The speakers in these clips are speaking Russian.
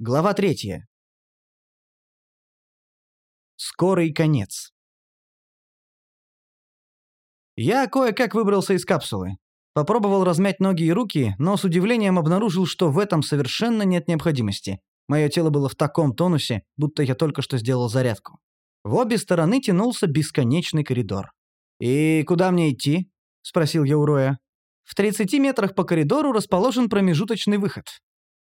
Глава третья. Скорый конец. Я кое-как выбрался из капсулы. Попробовал размять ноги и руки, но с удивлением обнаружил, что в этом совершенно нет необходимости. Мое тело было в таком тонусе, будто я только что сделал зарядку. В обе стороны тянулся бесконечный коридор. «И куда мне идти?» — спросил я у Роя. В 30 метрах по коридору расположен промежуточный выход.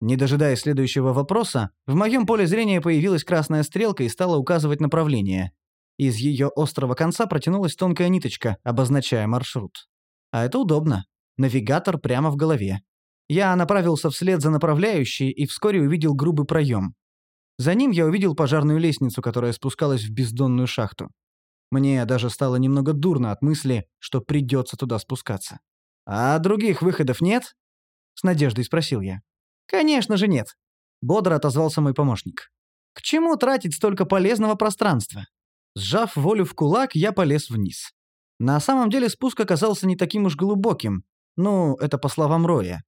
Не дожидаясь следующего вопроса, в моем поле зрения появилась красная стрелка и стала указывать направление. Из ее острого конца протянулась тонкая ниточка, обозначая маршрут. А это удобно. Навигатор прямо в голове. Я направился вслед за направляющей и вскоре увидел грубый проем. За ним я увидел пожарную лестницу, которая спускалась в бездонную шахту. Мне даже стало немного дурно от мысли, что придется туда спускаться. «А других выходов нет?» — с надеждой спросил я. «Конечно же нет», — бодро отозвался мой помощник. «К чему тратить столько полезного пространства?» Сжав волю в кулак, я полез вниз. На самом деле спуск оказался не таким уж глубоким. Ну, это по словам Роя.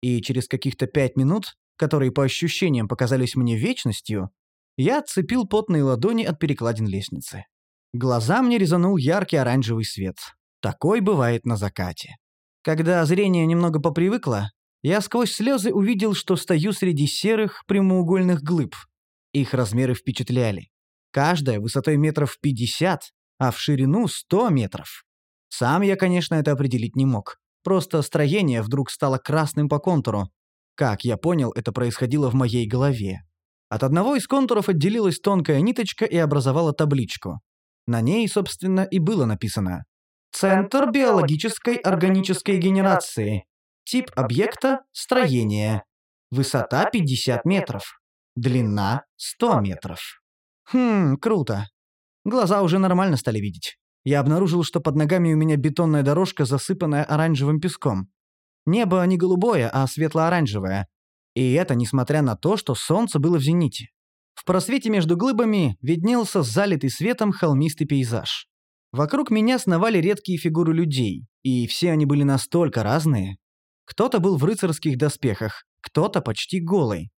И через каких-то пять минут, которые по ощущениям показались мне вечностью, я отцепил потные ладони от перекладин лестницы. Глаза мне резанул яркий оранжевый свет. Такой бывает на закате. Когда зрение немного попривыкло, я сквозь слезы увидел, что стою среди серых прямоугольных глыб. Их размеры впечатляли. Каждая высотой метров 50, а в ширину 100 метров. Сам я, конечно, это определить не мог. Просто строение вдруг стало красным по контуру. Как я понял, это происходило в моей голове. От одного из контуров отделилась тонкая ниточка и образовала табличку. На ней, собственно, и было написано «Центр биологической органической генерации. Тип объекта – строение. Высота 50 метров. Длина 100 метров. Хм, круто. Глаза уже нормально стали видеть. Я обнаружил, что под ногами у меня бетонная дорожка, засыпанная оранжевым песком. Небо не голубое, а светло-оранжевое. И это несмотря на то, что солнце было в зените. В просвете между глыбами виднелся залитый светом холмистый пейзаж. Вокруг меня сновали редкие фигуры людей, и все они были настолько разные, кто-то был в рыцарских доспехах, кто-то почти голый.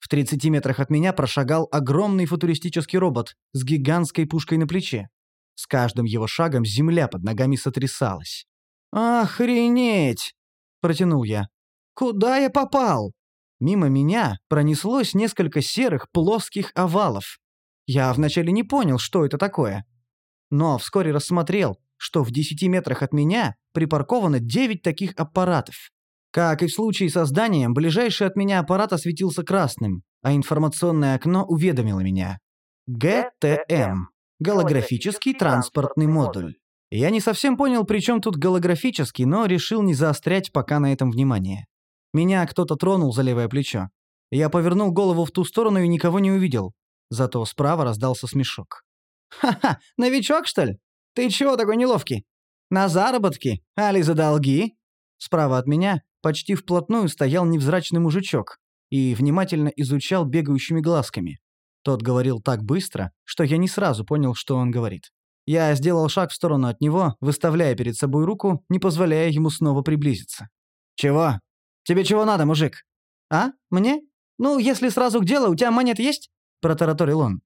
В 30 метрах от меня прошагал огромный футуристический робот с гигантской пушкой на плече. С каждым его шагом земля под ногами сотрясалась. «Охренеть!» – протянул я. «Куда я попал?» Мимо меня пронеслось несколько серых плоских овалов. Я вначале не понял, что это такое. Но вскоре рассмотрел, что в 10 метрах от меня припарковано 9 таких аппаратов. Как и в случае со зданием, ближайший от меня аппарат осветился красным, а информационное окно уведомило меня. ГТМ. Голографический транспортный модуль. Я не совсем понял, при чем тут голографический, но решил не заострять пока на этом внимание. Меня кто-то тронул за левое плечо. Я повернул голову в ту сторону и никого не увидел. Зато справа раздался смешок. «Ха-ха, новичок, что ли? Ты чего такой неловкий? На заработки? Али за долги?» Справа от меня почти вплотную стоял невзрачный мужичок и внимательно изучал бегающими глазками. Тот говорил так быстро, что я не сразу понял, что он говорит. Я сделал шаг в сторону от него, выставляя перед собой руку, не позволяя ему снова приблизиться. «Чего? Тебе чего надо, мужик?» «А? Мне? Ну, если сразу к делу, у тебя монет есть?» – протараторил он.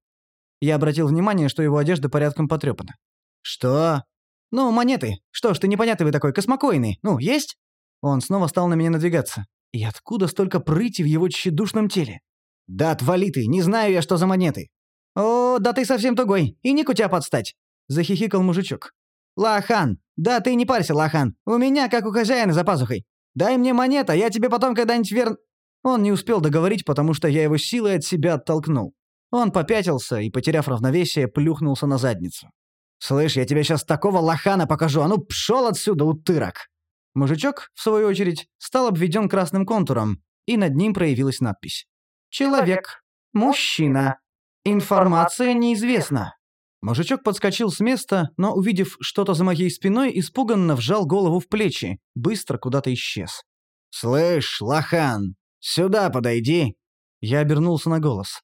Я обратил внимание, что его одежда порядком потрепана. «Что?» «Ну, монеты. Что ж ты непонятный такой, космокойный. Ну, есть?» Он снова стал на меня надвигаться. И откуда столько прыти в его тщедушном теле? «Да отвали ты, не знаю я, что за монеты!» «О, да ты совсем тугой, и ник у тебя подстать!» — захихикал мужичок. «Лахан! Да ты не парься, Лахан! У меня, как у хозяина, за пазухой! Дай мне монета, я тебе потом когда-нибудь верн...» Он не успел договорить, потому что я его силой от себя оттолкнул. Он попятился и, потеряв равновесие, плюхнулся на задницу. «Слышь, я тебе сейчас такого лохана покажу, а ну пшёл отсюда, утырок!» Мужичок, в свою очередь, стал обведен красным контуром, и над ним проявилась надпись. «Человек. Мужчина. Информация неизвестна». Мужичок подскочил с места, но, увидев что-то за моей спиной, испуганно вжал голову в плечи, быстро куда-то исчез. «Слышь, лохан, сюда подойди!» Я обернулся на голос.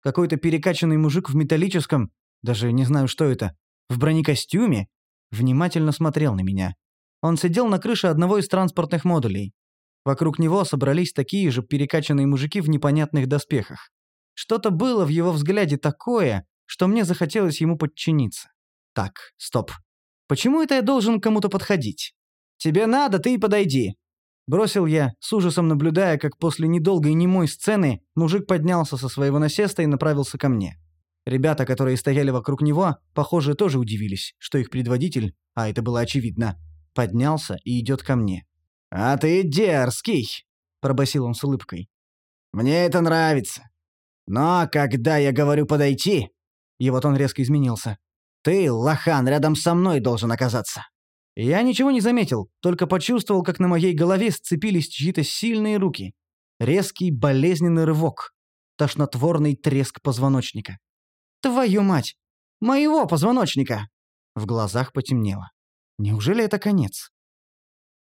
Какой-то перекачанный мужик в металлическом, даже не знаю, что это, в бронекостюме, внимательно смотрел на меня. Он сидел на крыше одного из транспортных модулей. Вокруг него собрались такие же перекачанные мужики в непонятных доспехах. Что-то было в его взгляде такое, что мне захотелось ему подчиниться. Так, стоп. Почему это я должен кому-то подходить? Тебе надо, ты и подойди. Бросил я, с ужасом наблюдая, как после недолгой немой сцены мужик поднялся со своего насеста и направился ко мне. Ребята, которые стояли вокруг него, похоже, тоже удивились, что их предводитель, а это было очевидно, поднялся и идет ко мне. «А ты дерзкий!» — пробасил он с улыбкой. «Мне это нравится. Но когда я говорю подойти...» И вот он резко изменился. «Ты, лохан, рядом со мной должен оказаться». Я ничего не заметил, только почувствовал, как на моей голове сцепились чьи-то сильные руки. Резкий болезненный рывок. Тошнотворный треск позвоночника. «Твою мать! Моего позвоночника!» В глазах потемнело. Неужели это конец?